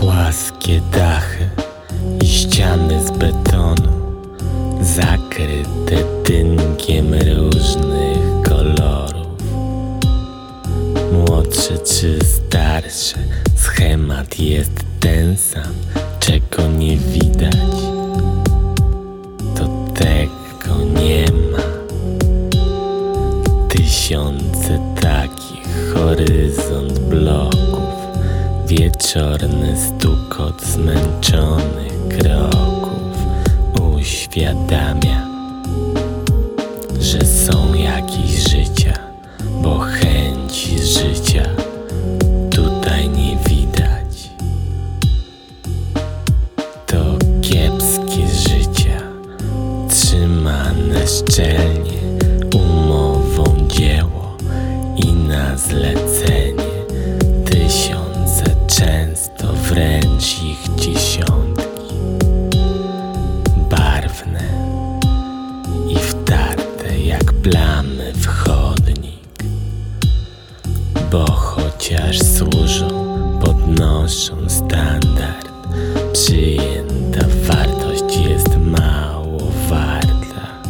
Płaskie dachy i ściany z betonu Zakryte tynkiem różnych kolorów. Młodsze czy starsze Schemat jest ten sam Wieczorny stukot zmęczonych kroków Uświadamia, że są jakieś życia Bo chęci życia tutaj nie widać. To kiepskie życia Trzymane szczelnie ich dziesiątki, barwne i wtarte jak plamy w chodnik, bo chociaż służą, podnoszą standard, przyjęta wartość jest mało warta.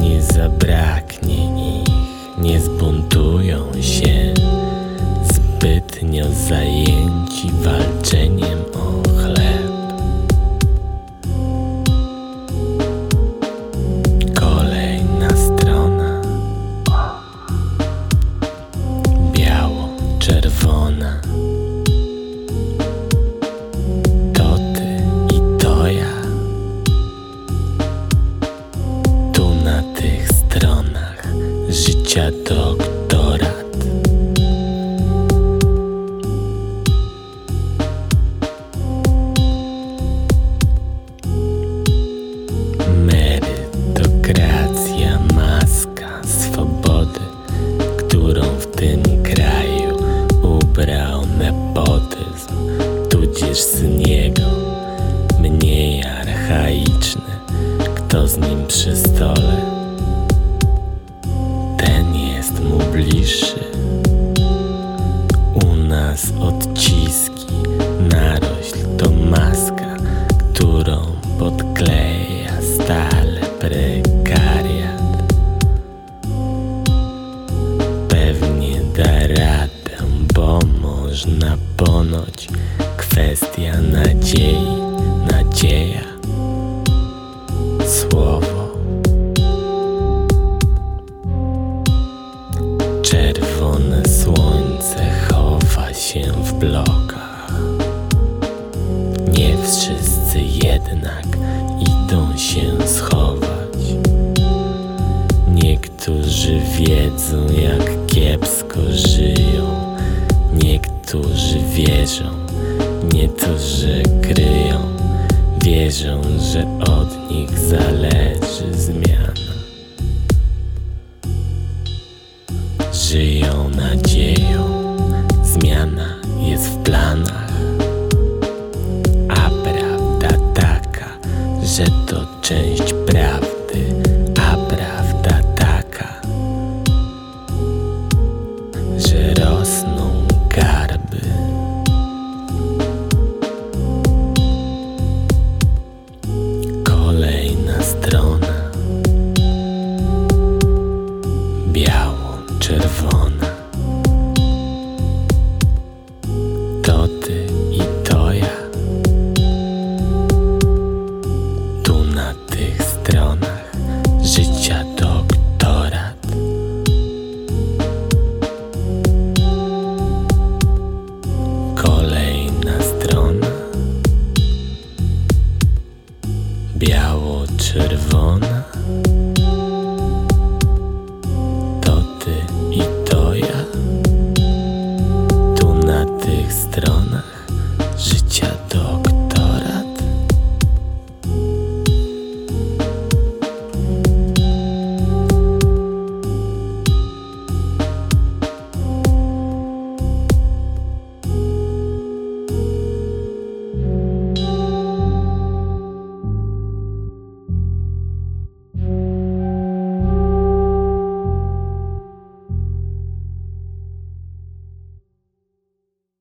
Nie zabraknie życia doktorat. Merytokracja, maska swobody, którą w tym kraju ubrał nepotyzm, tudzież syn jego, podkleja stale prekariat. Pewnie da radę, bo można ponoć kwestia nadziei, nadzieja, słowo. Czerwone słońce chowa się w blokach. Wiedzą, jak kiepsko żyją. Niektórzy wierzą, nie to, że kryją. Wierzą, że od nich zależy zmiana. Żyją nadzieją, zmiana jest w planach. A prawda taka, że to część życia doktorat. Kolejna strona biało-czerwona.